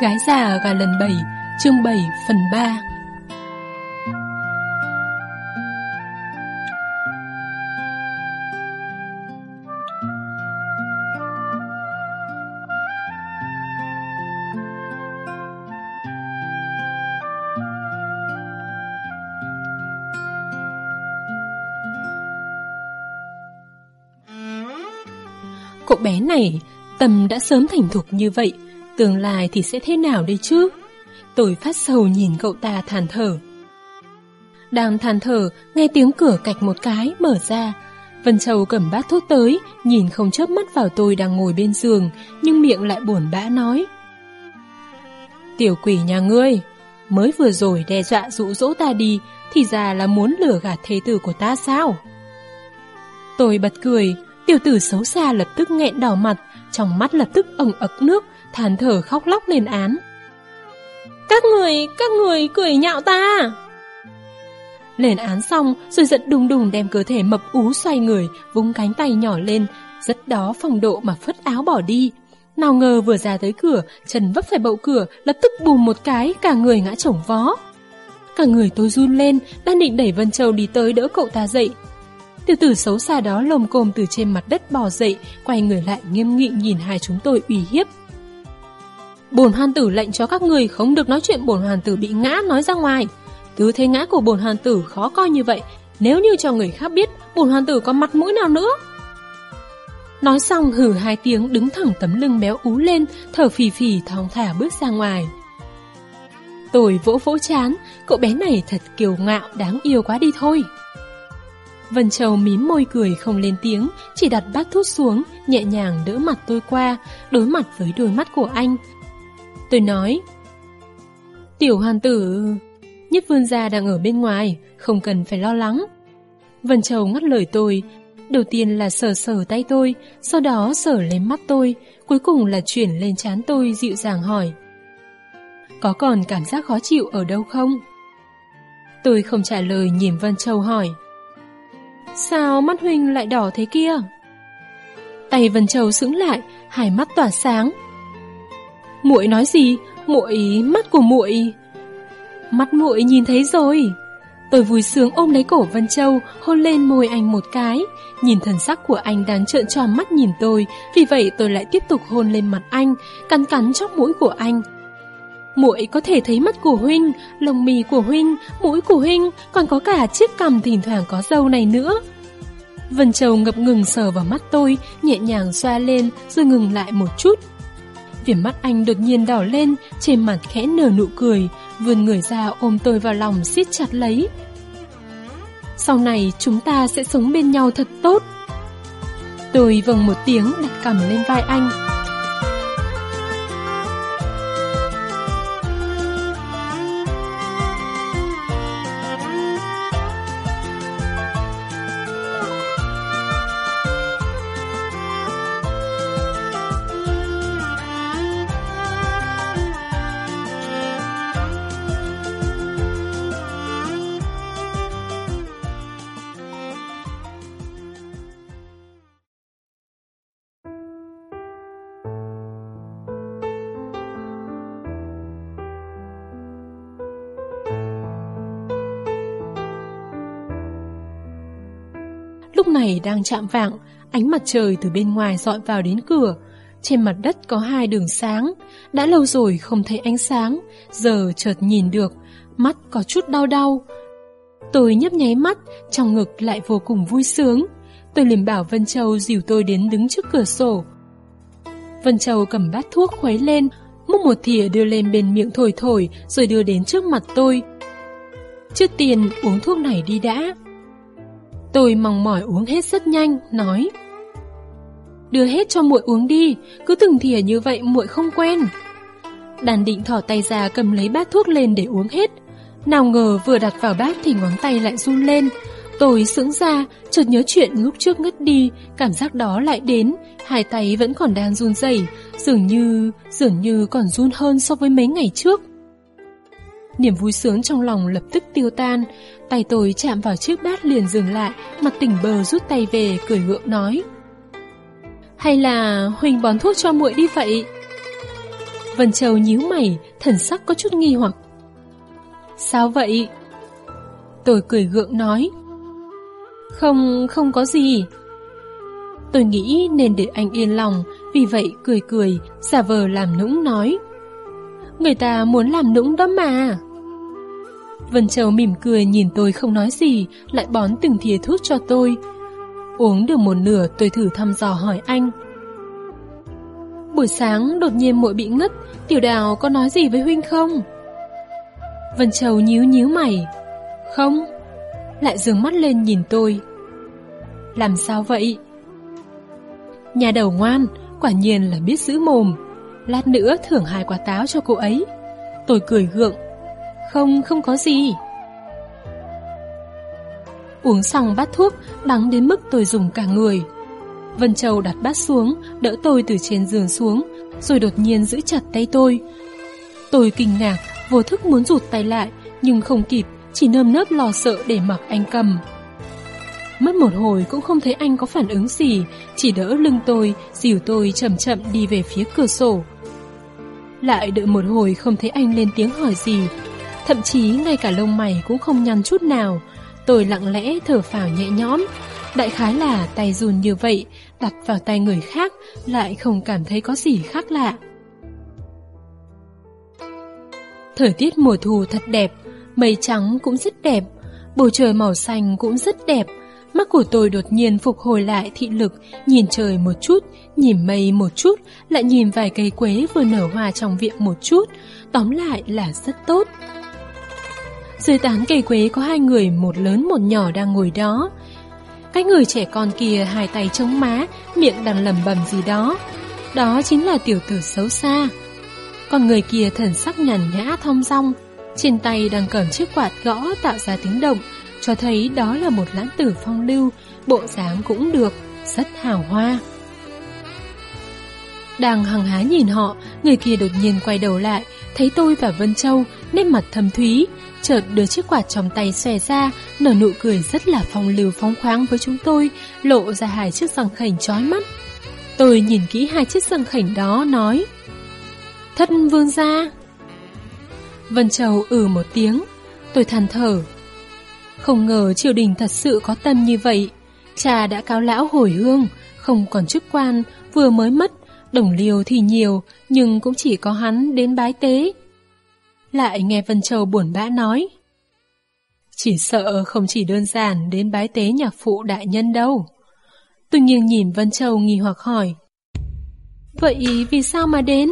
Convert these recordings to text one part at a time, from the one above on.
Gái già gà lần 7, chương 7 phần 3 Cậu bé này, tâm đã sớm thành thục như vậy, tương lai thì sẽ thế nào đây chứ? Tôi phát sầu nhìn cậu ta than thở. Đang than thở, nghe tiếng cửa cạch một cái, mở ra. Vân Châu cầm bát thuốc tới, nhìn không chớp mắt vào tôi đang ngồi bên giường, nhưng miệng lại buồn bã nói. Tiểu quỷ nhà ngươi, mới vừa rồi đe dọa dụ dỗ ta đi, thì ra là muốn lừa gạt thế tử của ta sao? Tôi bật cười, tiểu tử xấu xa lập tức nghẹn đỏ mặt, trong mắt lập tức ẩn ực nước, than thở khóc lóc lên án. Các người, các người cười nhạo ta! Lên án xong rồi giận đùng đùng đem cơ thể mập ú xoay người, vung cánh tay nhỏ lên, rất đó phong độ mà phất áo bỏ đi. Nào ngờ vừa ra tới cửa, chân vấp phải bậu cửa, lập tức bùm một cái, cả người ngã chổng vó. Cả người tôi run lên, đang định đẩy Vân Châu đi tới đỡ cậu ta dậy. Tiểu tử xấu xa đó lồm cồm từ trên mặt đất bò dậy, quay người lại nghiêm nghị nhìn hai chúng tôi ủy hiếp. Bổn hoàn tử lệnh cho các người không được nói chuyện bổn hoàn tử bị ngã nói ra ngoài. Cứ thế ngã của bổn hoàn tử khó coi như vậy, nếu như cho người khác biết, bổn hoàn tử có mặt mũi nào nữa. Nói xong hử hai tiếng đứng thẳng tấm lưng béo ú lên, thở phì phì thong thả bước ra ngoài. Tôi vỗ vỗ chán, cậu bé này thật kiều ngạo đáng yêu quá đi thôi. Vân Châu mím môi cười không lên tiếng, chỉ đặt bát thuốc xuống, nhẹ nhàng đỡ mặt tôi qua, đối mặt với đôi mắt của anh. Tôi nói, Tiểu hoàng tử, nhất vương gia đang ở bên ngoài, không cần phải lo lắng. Vân Châu ngắt lời tôi, đầu tiên là sờ sờ tay tôi, sau đó sờ lên mắt tôi, cuối cùng là chuyển lên chán tôi dịu dàng hỏi. Có còn cảm giác khó chịu ở đâu không? Tôi không trả lời nhìn Vân Châu hỏi. Sao mắt Huynh lại đỏ thế kia? Tay Vân Châu sững lại, hai mắt tỏa sáng. Muội nói gì? Muội mắt của muội. Mắt muội nhìn thấy rồi. Tôi vui sướng ôm lấy cổ Vân Châu, hôn lên môi anh một cái. Nhìn thần sắc của anh đang trợn tròn mắt nhìn tôi, vì vậy tôi lại tiếp tục hôn lên mặt anh, cắn cắn chóc mũi của anh. Muội có thể thấy mắt của huynh, lông mì của huynh, mũi của huynh, còn có cả chiếc cằm thỉnh thoảng có dâu này nữa. Vân Châu ngập ngừng sờ vào mắt tôi, nhẹ nhàng xoa lên rồi ngừng lại một chút. Viền mắt anh đột nhiên đỏ lên, trên mặt khẽ nở nụ cười, vươn người ra ôm tôi vào lòng siết chặt lấy. Sau này chúng ta sẽ sống bên nhau thật tốt. Tôi vâng một tiếng đặt cằm lên vai anh. Lúc này đang chạm vạng, ánh mặt trời từ bên ngoài dọi vào đến cửa. Trên mặt đất có hai đường sáng, đã lâu rồi không thấy ánh sáng, giờ chợt nhìn được, mắt có chút đau đau. Tôi nhấp nháy mắt, trong ngực lại vô cùng vui sướng. Tôi liền bảo Vân Châu dìu tôi đến đứng trước cửa sổ. Vân Châu cầm bát thuốc khuấy lên, múc một thìa đưa lên bên miệng thổi thổi rồi đưa đến trước mặt tôi. Trước tiên uống thuốc này đi đã. Tôi mong mỏi uống hết rất nhanh, nói Đưa hết cho muội uống đi, cứ từng thìa như vậy muội không quen. Đàn định thỏ tay ra cầm lấy bát thuốc lên để uống hết. Nào ngờ vừa đặt vào bát thì ngón tay lại run lên. Tôi sững ra, chợt nhớ chuyện lúc trước ngất đi, cảm giác đó lại đến, hai tay vẫn còn đang run rẩy, dường như, dường như còn run hơn so với mấy ngày trước. Niềm vui sướng trong lòng lập tức tiêu tan, tay tôi chạm vào chiếc bát liền dừng lại, mặt tỉnh bờ rút tay về, cười ngượng nói. Hay là Huỳnh bón thuốc cho muội đi vậy? Vân Châu nhíu mày, thần sắc có chút nghi hoặc. Sao vậy? Tôi cười gượng nói. Không, không có gì. Tôi nghĩ nên để anh yên lòng, vì vậy cười cười, giả vờ làm nũng nói. Người ta muốn làm nũng đó mà. Vân Châu mỉm cười nhìn tôi không nói gì, lại bón từng thìa thuốc cho tôi. Uống được một nửa tôi thử thăm dò hỏi anh. Buổi sáng đột nhiên muội bị ngất, tiểu đào có nói gì với huynh không? Vân Châu nhíu nhíu mày. Không. Lại dường mắt lên nhìn tôi. Làm sao vậy? Nhà đầu ngoan, quả nhiên là biết giữ mồm. Lát nữa thưởng hai quả táo cho cô ấy. Tôi cười gượng. Không, không có gì. Uống xong bát thuốc, đắng đến mức tôi dùng cả người. Vân Châu đặt bát xuống, đỡ tôi từ trên giường xuống, rồi đột nhiên giữ chặt tay tôi. Tôi kinh ngạc, vô thức muốn rụt tay lại, nhưng không kịp, chỉ nơm nớp lo sợ để mặc anh cầm. Mất một hồi cũng không thấy anh có phản ứng gì, chỉ đỡ lưng tôi, dìu tôi chậm chậm đi về phía cửa sổ. Lại đợi một hồi không thấy anh lên tiếng hỏi gì, thậm chí ngay cả lông mày cũng không nhăn chút nào. Tôi lặng lẽ thở phào nhẹ nhõm, đại khái là tay run như vậy, đặt vào tay người khác lại không cảm thấy có gì khác lạ. Thời tiết mùa thu thật đẹp, mây trắng cũng rất đẹp, bầu trời màu xanh cũng rất đẹp, Mắt của tôi đột nhiên phục hồi lại thị lực, nhìn trời một chút, nhìn mây một chút, lại nhìn vài cây quế vừa nở hoa trong viện một chút, tóm lại là rất tốt. Dưới tán cây quế có hai người, một lớn một nhỏ đang ngồi đó. Cái người trẻ con kia hai tay chống má, miệng đang lầm bầm gì đó. Đó chính là tiểu tử xấu xa. Còn người kia thần sắc nhàn nhã thong dong, trên tay đang cầm chiếc quạt gõ tạo ra tiếng động, cho thấy đó là một lãng tử phong lưu, bộ dáng cũng được, rất hào hoa. Đang hằng há nhìn họ, người kia đột nhiên quay đầu lại, thấy tôi và Vân Châu, nét mặt thâm thúy, chợt đưa chiếc quạt trong tay xòe ra, nở nụ cười rất là phong lưu phóng khoáng với chúng tôi, lộ ra hai chiếc răng khảnh chói mắt. Tôi nhìn kỹ hai chiếc răng khảnh đó, nói Thất vương gia Vân Châu ừ một tiếng, tôi than thở, không ngờ triều đình thật sự có tâm như vậy. Cha đã cáo lão hồi hương, không còn chức quan, vừa mới mất, đồng liều thì nhiều, nhưng cũng chỉ có hắn đến bái tế. Lại nghe Vân Châu buồn bã nói. Chỉ sợ không chỉ đơn giản đến bái tế nhạc phụ đại nhân đâu. Tôi nghiêng nhìn Vân Châu nghi hoặc hỏi. Vậy vì sao mà đến?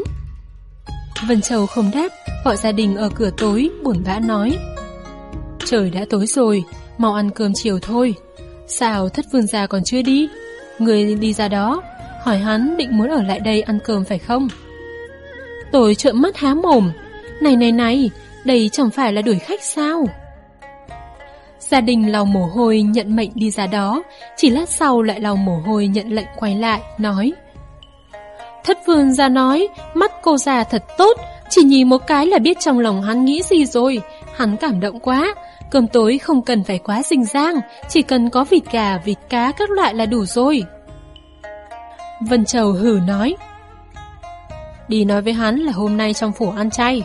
Vân Châu không đáp, gọi gia đình ở cửa tối, buồn bã nói. Trời đã tối rồi, mau ăn cơm chiều thôi. Sao thất vương gia còn chưa đi? Người đi ra đó, hỏi hắn định muốn ở lại đây ăn cơm phải không? Tôi trợn mắt há mồm. Này này này, đây chẳng phải là đuổi khách sao? Gia đình lau mồ hôi nhận mệnh đi ra đó, chỉ lát sau lại lau mồ hôi nhận lệnh quay lại, nói Thất vương ra nói, mắt cô già thật tốt, chỉ nhìn một cái là biết trong lòng hắn nghĩ gì rồi, hắn cảm động quá, Cơm tối không cần phải quá rình rang, chỉ cần có vịt gà, vịt cá các loại là đủ rồi. Vân Châu hử nói. Đi nói với hắn là hôm nay trong phủ ăn chay.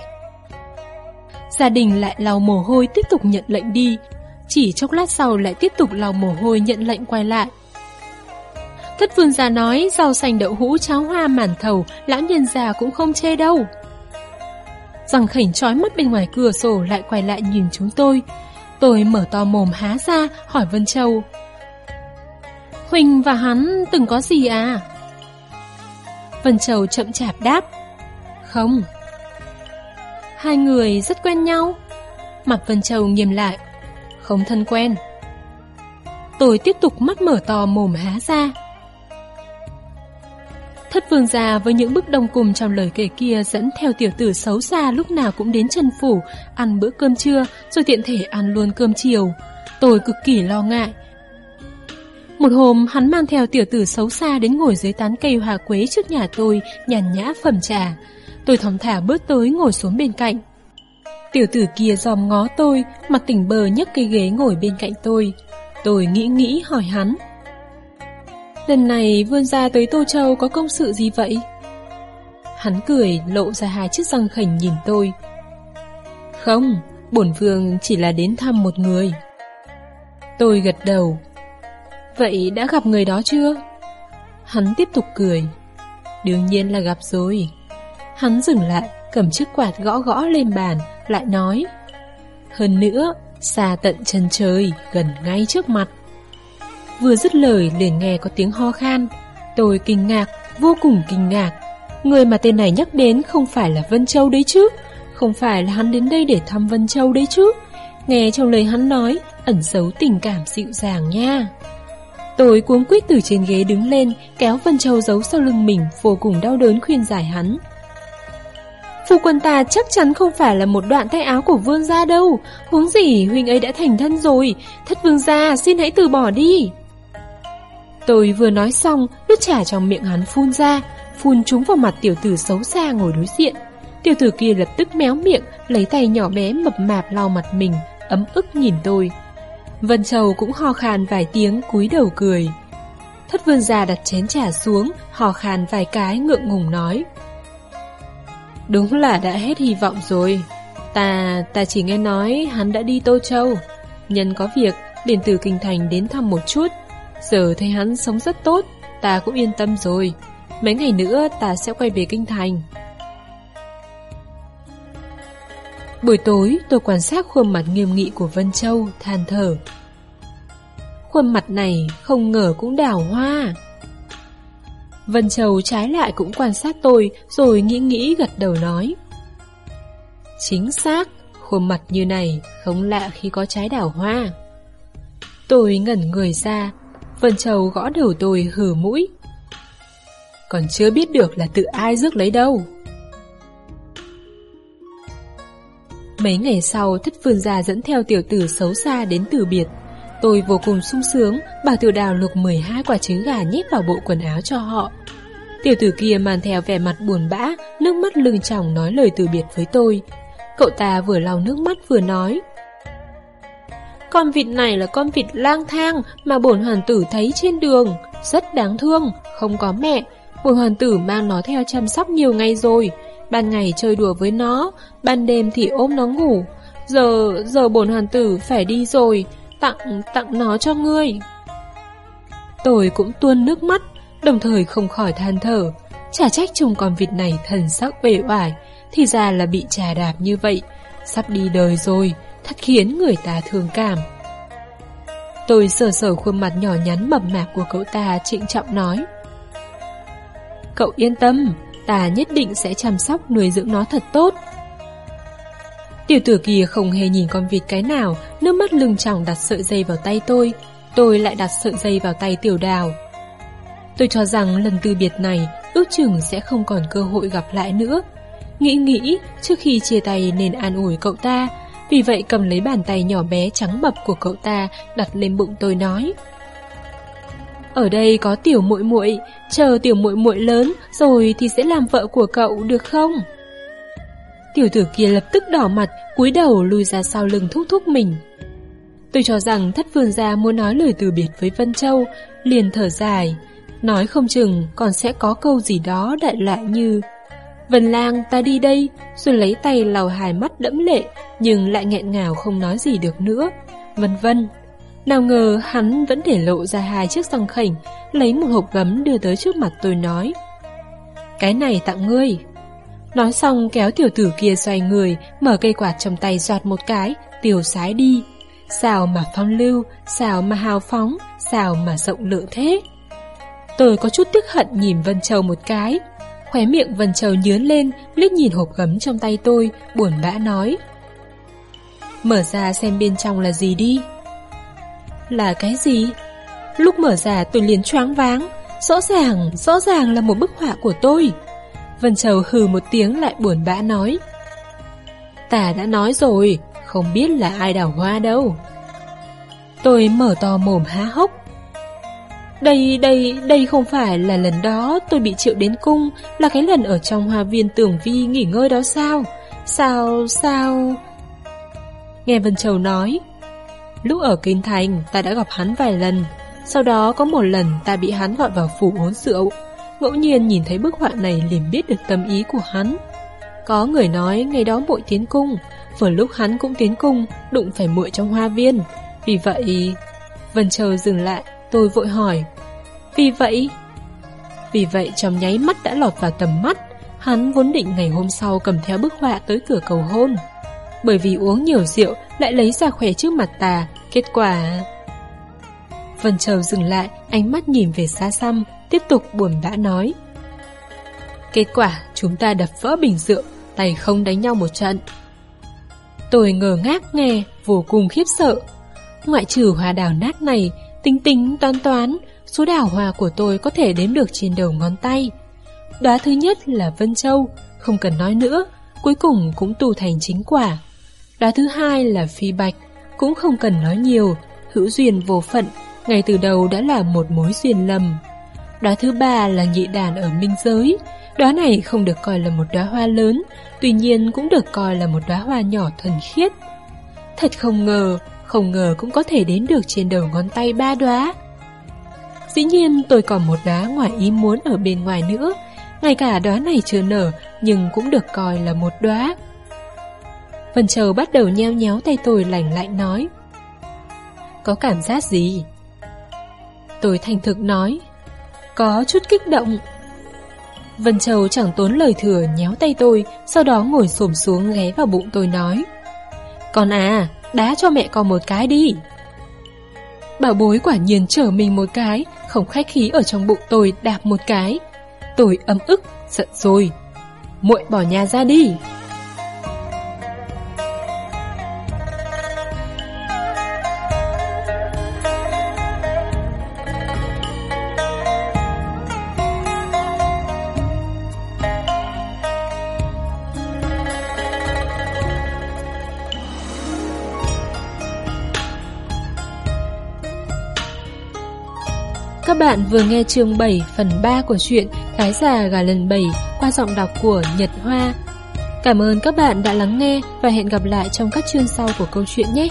Gia đình lại lau mồ hôi tiếp tục nhận lệnh đi, chỉ chốc lát sau lại tiếp tục lau mồ hôi nhận lệnh quay lại. Thất vương già nói rau xanh đậu hũ cháo hoa mản thầu, lão nhân già cũng không chê đâu. Rằng khảnh trói mắt bên ngoài cửa sổ lại quay lại nhìn chúng tôi, Tôi mở to mồm há ra hỏi Vân Châu Huỳnh và hắn từng có gì à? Vân Châu chậm chạp đáp Không Hai người rất quen nhau Mặt Vân Châu nghiêm lại Không thân quen Tôi tiếp tục mắt mở to mồm há ra Thất vương gia với những bức đồng cùng trong lời kể kia dẫn theo tiểu tử xấu xa lúc nào cũng đến chân phủ, ăn bữa cơm trưa, rồi tiện thể ăn luôn cơm chiều. Tôi cực kỳ lo ngại. Một hôm, hắn mang theo tiểu tử xấu xa đến ngồi dưới tán cây hòa quế trước nhà tôi, nhàn nhã phẩm trà. Tôi thong thả bước tới ngồi xuống bên cạnh. Tiểu tử kia dòm ngó tôi, mặt tỉnh bờ nhấc cây ghế ngồi bên cạnh tôi. Tôi nghĩ nghĩ hỏi hắn. Lần này vươn ra tới Tô Châu có công sự gì vậy? Hắn cười lộ ra hai chiếc răng khảnh nhìn tôi. Không, bổn vương chỉ là đến thăm một người. Tôi gật đầu. Vậy đã gặp người đó chưa? Hắn tiếp tục cười. Đương nhiên là gặp rồi. Hắn dừng lại, cầm chiếc quạt gõ gõ lên bàn, lại nói. Hơn nữa, xa tận chân trời, gần ngay trước mặt. Vừa dứt lời liền nghe có tiếng ho khan. Tôi kinh ngạc, vô cùng kinh ngạc. Người mà tên này nhắc đến không phải là Vân Châu đấy chứ. Không phải là hắn đến đây để thăm Vân Châu đấy chứ. Nghe trong lời hắn nói, ẩn giấu tình cảm dịu dàng nha. Tôi cuống quýt từ trên ghế đứng lên, kéo Vân Châu giấu sau lưng mình, vô cùng đau đớn khuyên giải hắn. Phu quân ta chắc chắn không phải là một đoạn tay áo của vương gia đâu, huống gì huynh ấy đã thành thân rồi, thất vương gia xin hãy từ bỏ đi. Tôi vừa nói xong, nước trà trong miệng hắn phun ra, phun trúng vào mặt tiểu tử xấu xa ngồi đối diện. Tiểu tử kia lập tức méo miệng, lấy tay nhỏ bé mập mạp lau mặt mình, ấm ức nhìn tôi. Vân Châu cũng ho khan vài tiếng cúi đầu cười. Thất vương gia đặt chén trà xuống, ho khan vài cái ngượng ngùng nói. Đúng là đã hết hy vọng rồi. Ta, ta chỉ nghe nói hắn đã đi Tô Châu. Nhân có việc, liền từ Kinh Thành đến thăm một chút. Giờ thấy hắn sống rất tốt, ta cũng yên tâm rồi. Mấy ngày nữa ta sẽ quay về Kinh Thành. Buổi tối tôi quan sát khuôn mặt nghiêm nghị của Vân Châu, than thở. Khuôn mặt này không ngờ cũng đào hoa. Vân Châu trái lại cũng quan sát tôi rồi nghĩ nghĩ gật đầu nói. Chính xác, khuôn mặt như này không lạ khi có trái đào hoa. Tôi ngẩn người ra, Vân Châu gõ đầu tôi hử mũi. Còn chưa biết được là tự ai rước lấy đâu. Mấy ngày sau, thất phương gia dẫn theo tiểu tử xấu xa đến từ biệt. Tôi vô cùng sung sướng, bảo tiểu đào lục 12 quả trứng gà nhét vào bộ quần áo cho họ. Tiểu tử kia mang theo vẻ mặt buồn bã, nước mắt lưng tròng nói lời từ biệt với tôi. Cậu ta vừa lau nước mắt vừa nói. Con vịt này là con vịt lang thang mà bổn hoàng tử thấy trên đường, rất đáng thương, không có mẹ. Bổn hoàng tử mang nó theo chăm sóc nhiều ngày rồi, ban ngày chơi đùa với nó, ban đêm thì ôm nó ngủ. Giờ, giờ bổn hoàng tử phải đi rồi, tặng, tặng nó cho ngươi. Tôi cũng tuôn nước mắt, đồng thời không khỏi than thở. Chả trách trông con vịt này thần sắc bề oải, thì ra là bị trà đạp như vậy. Sắp đi đời rồi, thật khiến người ta thương cảm. Tôi sờ sờ khuôn mặt nhỏ nhắn mập mạp của cậu ta trịnh trọng nói. Cậu yên tâm, ta nhất định sẽ chăm sóc nuôi dưỡng nó thật tốt. Tiểu tử kia không hề nhìn con vịt cái nào, nước mắt lưng tròng đặt sợi dây vào tay tôi. Tôi lại đặt sợi dây vào tay tiểu đào. Tôi cho rằng lần từ biệt này, ước chừng sẽ không còn cơ hội gặp lại nữa. Nghĩ nghĩ, trước khi chia tay nên an ủi cậu ta, vì vậy cầm lấy bàn tay nhỏ bé trắng bập của cậu ta đặt lên bụng tôi nói. Ở đây có tiểu muội muội, chờ tiểu muội muội lớn rồi thì sẽ làm vợ của cậu được không? Tiểu tử kia lập tức đỏ mặt, cúi đầu lùi ra sau lưng thúc thúc mình. Tôi cho rằng thất vương gia muốn nói lời từ biệt với Vân Châu, liền thở dài. Nói không chừng còn sẽ có câu gì đó đại loại như Vân lang ta đi đây, rồi lấy tay lau hai mắt đẫm lệ, nhưng lại nghẹn ngào không nói gì được nữa. Vân vân. Nào ngờ hắn vẫn để lộ ra hai chiếc răng khảnh, lấy một hộp gấm đưa tới trước mặt tôi nói. Cái này tặng ngươi. Nói xong kéo tiểu tử kia xoay người, mở cây quạt trong tay giọt một cái, tiểu sái đi. Sao mà phong lưu, sao mà hào phóng, sao mà rộng lượng thế. Tôi có chút tức hận nhìn Vân Châu một cái. Khóe miệng Vân Châu nhớn lên, liếc nhìn hộp gấm trong tay tôi, buồn bã nói. Mở ra xem bên trong là gì đi. Là cái gì? Lúc mở ra tôi liền choáng váng. Rõ ràng, rõ ràng là một bức họa của tôi. Vân Châu hừ một tiếng lại buồn bã nói. Ta đã nói rồi, không biết là ai đào hoa đâu. Tôi mở to mồm há hốc. Đây, đây, đây không phải là lần đó tôi bị triệu đến cung, là cái lần ở trong hoa viên tưởng vi nghỉ ngơi đó sao? Sao, sao... Nghe Vân Châu nói, lúc ở Kinh Thành ta đã gặp hắn vài lần, sau đó có một lần ta bị hắn gọi vào phủ uống rượu ngẫu nhiên nhìn thấy bức họa này liền biết được tâm ý của hắn. Có người nói ngày đó muội tiến cung, vừa lúc hắn cũng tiến cung, đụng phải muội trong hoa viên. Vì vậy... Vân Châu dừng lại, tôi vội hỏi. Vì vậy... Vì vậy trong nháy mắt đã lọt vào tầm mắt, hắn vốn định ngày hôm sau cầm theo bức họa tới cửa cầu hôn. Bởi vì uống nhiều rượu lại lấy ra khỏe trước mặt tà, kết quả... Vân Châu dừng lại, ánh mắt nhìn về xa xăm, tiếp tục buồn bã nói. Kết quả chúng ta đập vỡ bình rượu, tay không đánh nhau một trận. Tôi ngờ ngác nghe, vô cùng khiếp sợ. Ngoại trừ hoa đào nát này, tính tính toán toán, số đào hoa của tôi có thể đếm được trên đầu ngón tay. Đóa thứ nhất là Vân Châu, không cần nói nữa, cuối cùng cũng tu thành chính quả. Đóa thứ hai là Phi Bạch, cũng không cần nói nhiều, hữu duyên vô phận, ngay từ đầu đã là một mối duyên lầm. Đóa thứ ba là nhị đàn ở minh giới, đóa này không được coi là một đóa hoa lớn, tuy nhiên cũng được coi là một đóa hoa nhỏ thuần khiết. Thật không ngờ, không ngờ cũng có thể đến được trên đầu ngón tay ba đóa. Dĩ nhiên tôi còn một đóa ngoài ý muốn ở bên ngoài nữa, ngay cả đóa này chưa nở nhưng cũng được coi là một đóa. Vân Châu bắt đầu nheo nhéo tay tôi lành lạnh nói. Có cảm giác gì? Tôi thành thực nói. Có chút kích động. Vân Châu chẳng tốn lời thừa nhéo tay tôi, sau đó ngồi xổm xuống ghé vào bụng tôi nói. Con à, đá cho mẹ con một cái đi. Bảo bối quả nhiên trở mình một cái, không khách khí ở trong bụng tôi đạp một cái. Tôi ấm ức, giận rồi. muội bỏ nhà ra đi. Các bạn vừa nghe chương 7 phần 3 của truyện thái già gà lần 7 qua giọng đọc của Nhật Hoa. Cảm ơn các bạn đã lắng nghe và hẹn gặp lại trong các chương sau của câu chuyện nhé.